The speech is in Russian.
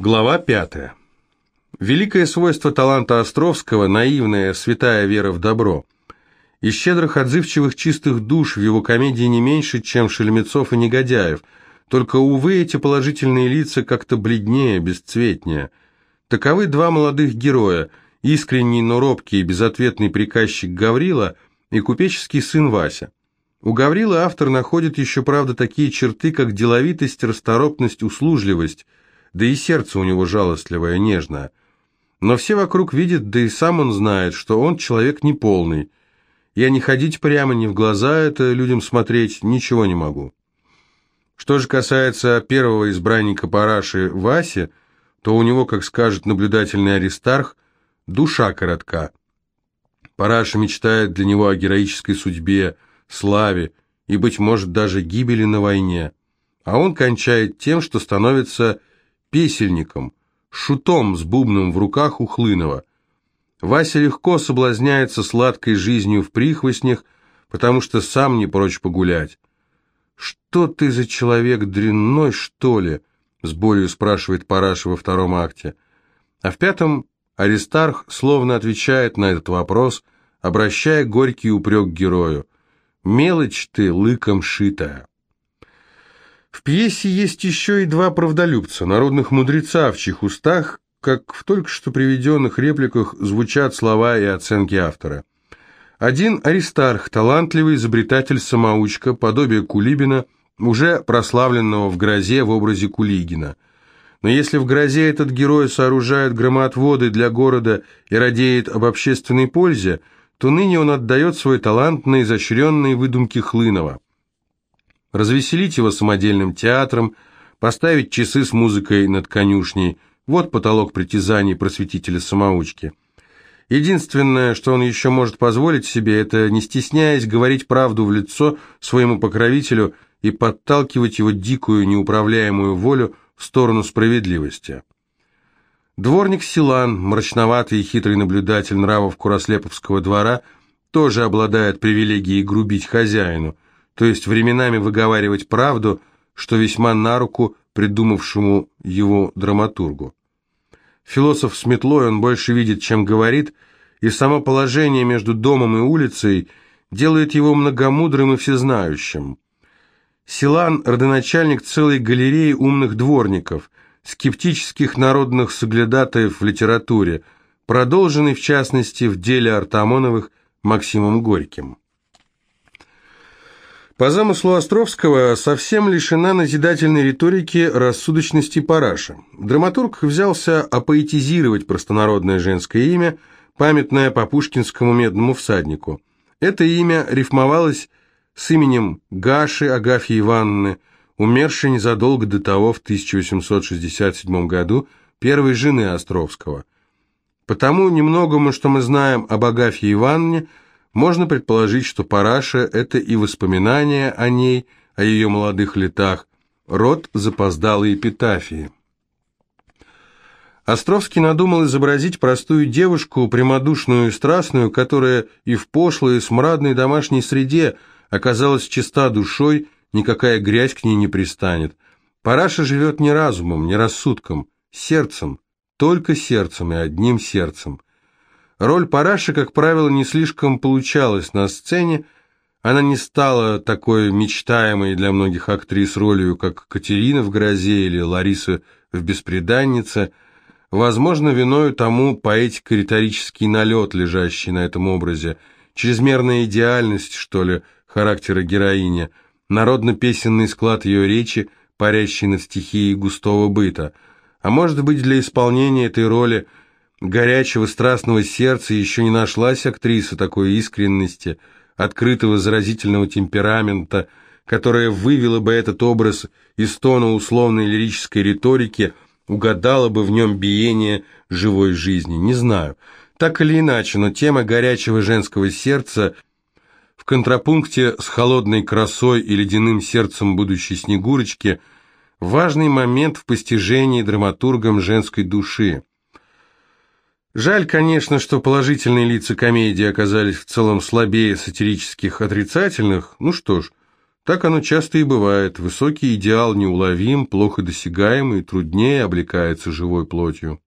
Глава пятая. Великое свойство таланта Островского – наивная, святая вера в добро. Из щедрых, отзывчивых, чистых душ в его комедии не меньше, чем Шельмецов и Негодяев. Только, увы, эти положительные лица как-то бледнее, бесцветнее. Таковы два молодых героя – искренний, но робкий и безответный приказчик Гаврила и купеческий сын Вася. У Гаврила автор находит еще, правда, такие черты, как деловитость, расторопность, услужливость – да и сердце у него жалостливое, нежное. Но все вокруг видят, да и сам он знает, что он человек неполный. Я не ходить прямо, не в глаза это людям смотреть, ничего не могу. Что же касается первого избранника Параши, Васи, то у него, как скажет наблюдательный Аристарх, душа коротка. Параша мечтает для него о героической судьбе, славе и, быть может, даже гибели на войне. А он кончает тем, что становится песельником, шутом с бубном в руках у Хлынова. Вася легко соблазняется сладкой жизнью в прихвостнях, потому что сам не прочь погулять. «Что ты за человек дрянной, что ли?» — с болью спрашивает Параша во втором акте. А в пятом Аристарх словно отвечает на этот вопрос, обращая горький упрек герою. «Мелочь ты, лыком шитая». В пьесе есть еще и два правдолюбца, народных мудреца, в чьих устах, как в только что приведенных репликах, звучат слова и оценки автора. Один Аристарх, талантливый изобретатель-самоучка, подобие Кулибина, уже прославленного в «Грозе» в образе Кулигина. Но если в «Грозе» этот герой сооружает громоотводы для города и радеет об общественной пользе, то ныне он отдает свой талант на изощренные выдумки Хлынова развеселить его самодельным театром, поставить часы с музыкой над конюшней. Вот потолок притязаний просветителя-самоучки. Единственное, что он еще может позволить себе, это, не стесняясь, говорить правду в лицо своему покровителю и подталкивать его дикую, неуправляемую волю в сторону справедливости. Дворник Силан, мрачноватый и хитрый наблюдатель нравов Курослеповского двора, тоже обладает привилегией грубить хозяину – то есть временами выговаривать правду, что весьма на руку придумавшему его драматургу. Философ с метлой он больше видит, чем говорит, и само положение между домом и улицей делает его многомудрым и всезнающим. Силан – родоначальник целой галереи умных дворников, скептических народных соглядатаев в литературе, продолженный, в частности, в деле Артамоновых Максимом Горьким. По замыслу Островского совсем лишена назидательной риторики рассудочности параша. Драматург взялся опоэтизировать простонародное женское имя, памятное по пушкинскому медному всаднику. Это имя рифмовалось с именем Гаши Агафьи Ивановны, умершей незадолго до того, в 1867 году, первой жены Островского. Потому немногому, что мы знаем об Агафье Ивановне – можно предположить, что Параша – это и воспоминания о ней, о ее молодых летах, род запоздалой эпитафии. Островский надумал изобразить простую девушку, прямодушную и страстную, которая и в пошлой, и смрадной домашней среде оказалась чиста душой, никакая грязь к ней не пристанет. Параша живет не разумом, не рассудком, сердцем, только сердцем и одним сердцем – Роль Параши, как правило, не слишком получалась на сцене, она не стала такой мечтаемой для многих актрис ролью, как Катерина в «Грозе» или Лариса в «Беспреданнице». Возможно, виною тому поэтико-риторический налет, лежащий на этом образе, чрезмерная идеальность, что ли, характера героини, народно-песенный склад ее речи, парящий над стихией густого быта. А может быть, для исполнения этой роли – горячего страстного сердца еще не нашлась актриса такой искренности, открытого заразительного темперамента, которая вывела бы этот образ из тона условной лирической риторики, угадала бы в нем биение живой жизни. Не знаю. Так или иначе, но тема горячего женского сердца в контрапункте с холодной красой и ледяным сердцем будущей Снегурочки – важный момент в постижении драматургом женской души. Жаль, конечно, что положительные лица комедии оказались в целом слабее сатирических отрицательных. Ну что ж, Так оно часто и бывает. Высокий идеал неуловим, плохо досягаемый, труднее облекается живой плотью.